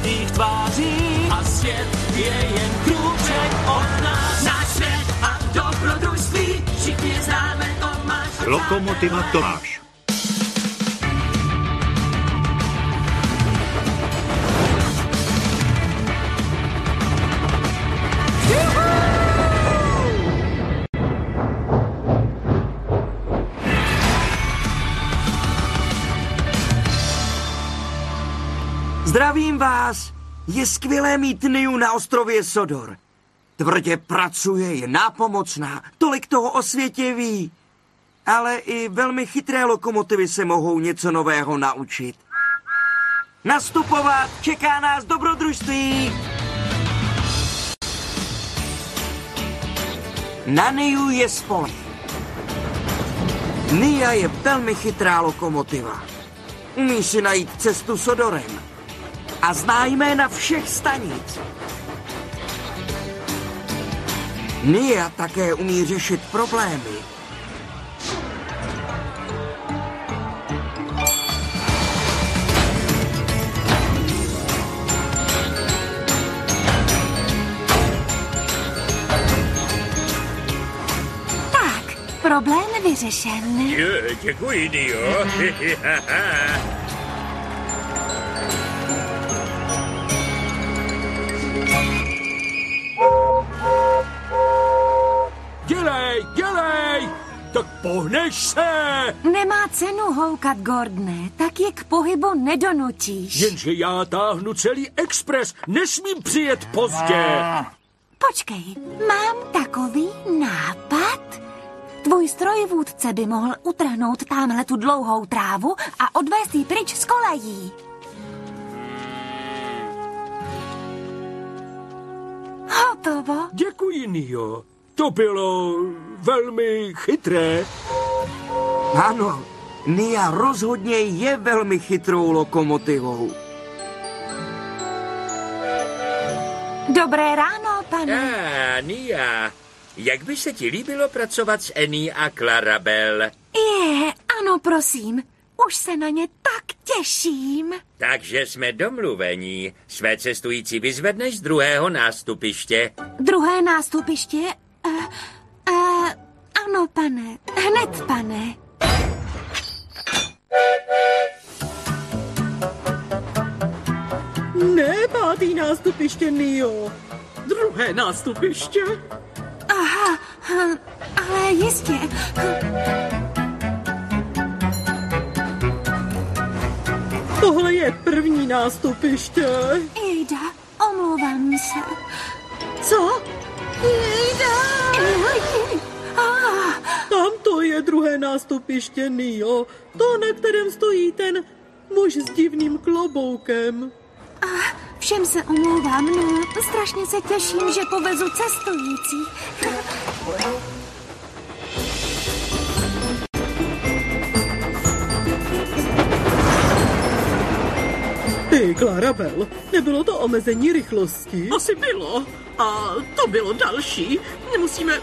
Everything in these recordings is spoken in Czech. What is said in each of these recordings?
přátelských tváří a svět je jen krůček od nás. Náš svět a dobrodružství, všichni známe Tomáš. Lokomotiva Tomáš. Zdravím vás! Je skvělé mít Niu na ostrově Sodor. Tvrdě pracuje, je nápomocná, tolik toho o světě ví. Ale i velmi chytré lokomotivy se mohou něco nového naučit. Nastupovat, čeká nás dobrodružství! Na Niu je spolek. Nia je velmi chytrá lokomotiva. Umí si najít cestu Sodorem a zná jména všech stanic. Nia také umí řešit problémy. Tak, problém vyřešen. Jo, děkuji, Dio. Tak pohneš se! Nemá cenu houkat, Gordne, tak je k pohybu nedonutíš. Jenže já táhnu celý expres, nesmím přijet pozdě. Počkej, mám takový nápad. Tvůj strojvůdce by mohl utrhnout tamhle tu dlouhou trávu a odvést ji pryč z kolejí. Hotovo. Děkuji, Nio. To bylo velmi chytré. Ano, Nia rozhodně je velmi chytrou lokomotivou. Dobré ráno, pane. A, Nia, jak by se ti líbilo pracovat s Ení a Clarabel? Je, ano, prosím. Už se na ně tak těším. Takže jsme domluvení. Své cestující vyzvedneš z druhého nástupiště. Druhé nástupiště? Uh, ano, pane. Hned, pane. Ne, pátý nástupiště, Nio. Druhé nástupiště. Aha, hm, ale jistě. Tohle je první nástupiště. Jejda, omlouvám se. Co? Jejda! Nástupiště, Nio. To, na kterém stojí ten muž s divným kloboukem. ah, všem se omlouvám, no. Strašně se těším, že povezu cestující. Ty, Clarabel, nebylo to omezení rychlosti? Asi bylo. A to bylo další. Musíme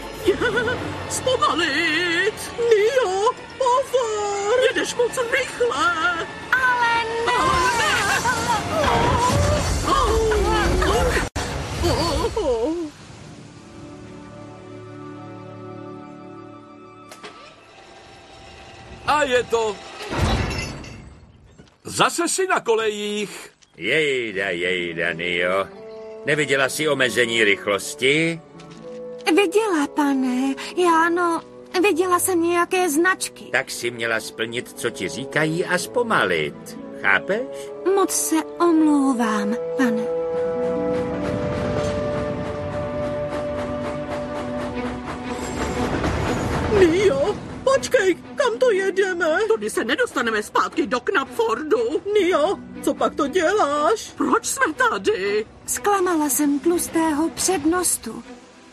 zpomalit. Nio, pozor! Jedeš moc rychle. Ale ne! Oh, A je to... Zase si na kolejích. Jejda, jejda, Nio. Neviděla jsi omezení rychlosti? Viděla, pane. Já, no, viděla jsem nějaké značky. Tak si měla splnit, co ti říkají a zpomalit. Chápeš? Moc se omlouvám, pane. Nio, počkej, kam to jedeme? Tudy se nedostaneme zpátky do Knapfordu. Nio, co pak to děláš? Proč jsme tady? Zklamala jsem tlustého přednostu.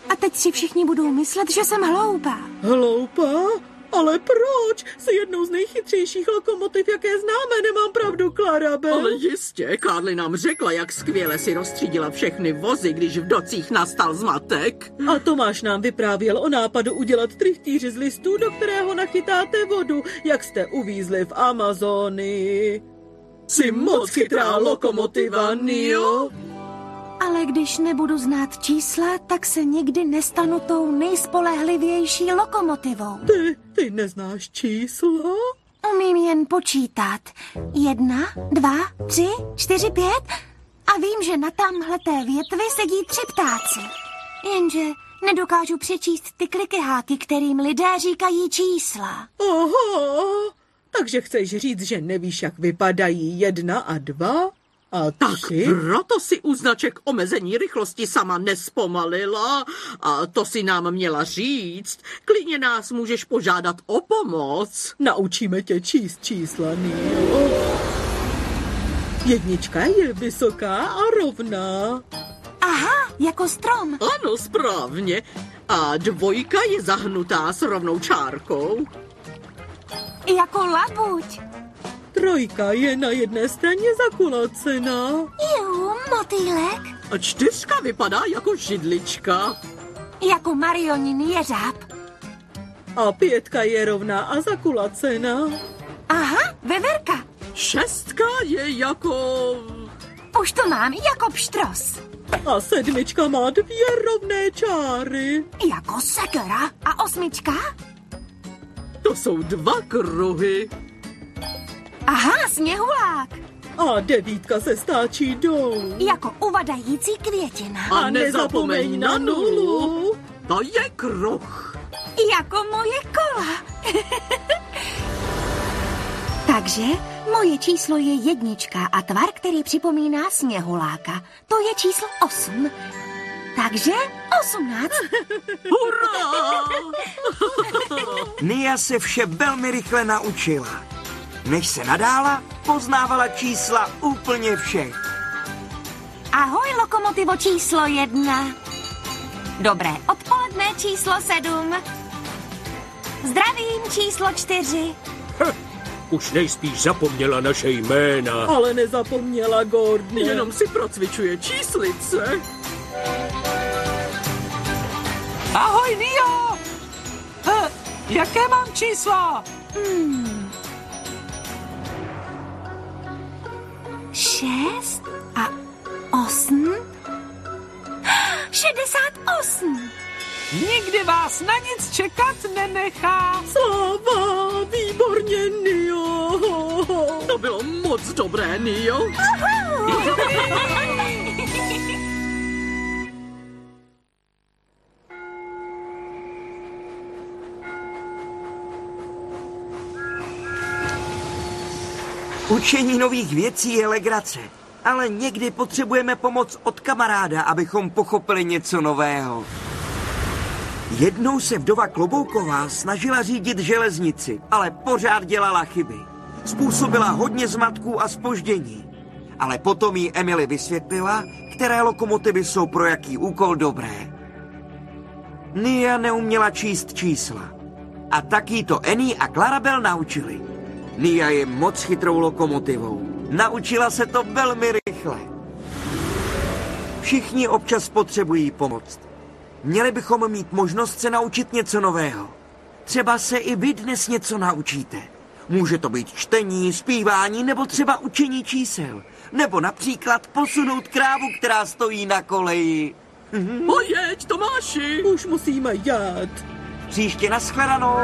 A teď si všichni budou myslet, že jsem hloupá. Hloupá? Ale proč? Jsi jednou z nejchytřejších lokomotiv, jaké známe, nemám pravdu, Clarabel. Ale jistě, Karli nám řekla, jak skvěle si rozstřídila všechny vozy, když v docích nastal zmatek. A Tomáš nám vyprávěl o nápadu udělat trichtýři z listů, do kterého nachytáte vodu, jak jste uvízli v Amazonii. Jsi moc chytrá lokomotiva, Nio. Ale když nebudu znát čísla, tak se nikdy nestanu tou nejspolehlivější lokomotivou. Ty, ty neznáš čísla? Umím jen počítat. Jedna, dva, tři, čtyři, pět a vím, že na tamhleté větvi sedí tři ptáci. Jenže nedokážu přečíst ty klikyháky, kterým lidé říkají čísla. Aha, takže chceš říct, že nevíš, jak vypadají jedna a dva a Tak proto si u značek omezení rychlosti sama nespomalila a to si nám měla říct. Klidně nás můžeš požádat o pomoc. Naučíme tě číst čísla, Nio. Jednička je vysoká a rovná. Aha, jako strom. Ano, správně. A dvojka je zahnutá s rovnou čárkou. Jako labuť. Trojka je na jedné straně zakulacená. Jú, motýlek. A čtyřka vypadá jako židlička. Jako marionin jeřáb. A pětka je rovná a zakulacená. Aha, veverka. Šestka je jako... Už to mám jako pštros. A sedmička má dvě rovné čáry. Jako sekera. A osmička? To jsou dva kruhy. Aha, sněhulák. A devítka se stáčí dolů. Jako uvadající květina. A nezapomeň na nulu. To je kruh. Jako moje kola. Takže moje číslo je jednička a tvar, který připomíná sněhuláka. To je číslo osm. Takže osmnáct. Hurá! Nia se vše velmi rychle naučila. Než se nadála, poznávala čísla úplně všech. Ahoj, lokomotivo číslo jedna. Dobré odpoledne číslo sedm. Zdravím číslo čtyři. Už nejspíš zapomněla naše jména. Ale nezapomněla Gordon. Jenom si procvičuje číslice. Ahoj, Nio! Jaké mám číslo? Šest a osm. Šedesát osm. Nikdy vás na nic čekat nenechá. Sláva, výborně, Nio. To bylo moc dobré, Nio. Učení nových věcí je legrace, ale někdy potřebujeme pomoc od kamaráda, abychom pochopili něco nového. Jednou se vdova Klobouková snažila řídit železnici, ale pořád dělala chyby. Způsobila hodně zmatků a spoždění. Ale potom jí Emily vysvětlila, které lokomotivy jsou pro jaký úkol dobré. Nia neuměla číst čísla. A tak jí to Annie a Clarabel naučili. Nia je moc chytrou lokomotivou. Naučila se to velmi rychle. Všichni občas potřebují pomoc. Měli bychom mít možnost se naučit něco nového. Třeba se i vy dnes něco naučíte. Může to být čtení, zpívání nebo třeba učení čísel. Nebo například posunout krávu, která stojí na koleji. Pojeď, Tomáši. Už musíme jet. Příště naschledanou.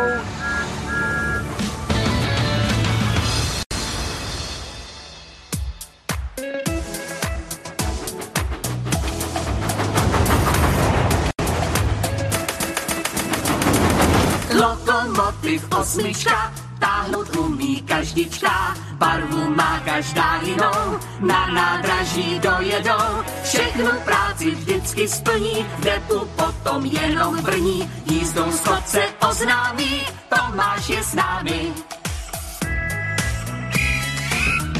Lokomotiv osmička, táhnout umí každička, barvu má každá jinou, na nádraží dojedou, všechnu práci vždycky splní, v depu potom jenom brní, jízdou schod se oznámí, Tomáš je s námi.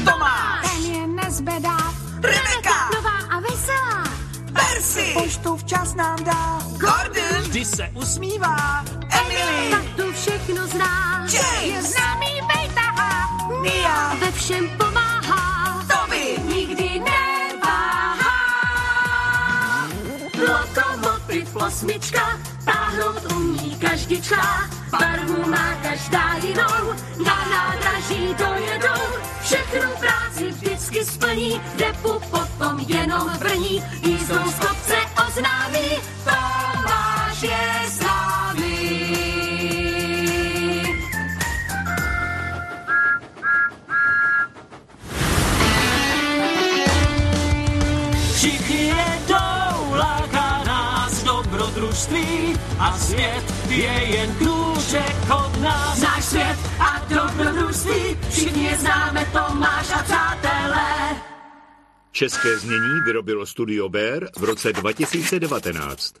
Tomáš! Ten je nezbedá. Rebeka! Nová a veselá. Percy! Poštu včas nám dá. Gordon! Vždy se usmívá. Emily! Tak všechno zná. James! Je známý vejtahá. Nia! Ve všem pomáhá. Toby! Nikdy neváhá. Lokomotiv osmička, táhnout umí každička, barvu má každá jinou, na nádraží dojedou, všechnu práci splní, depu potom jenom vrní, jízdou z kopce oznámí, dobrodružství a svět je jen krůček od nás. Náš svět a dobrodružství, všichni je známe, Tomáš a přátelé. České znění vyrobilo Studio Bear v roce 2019.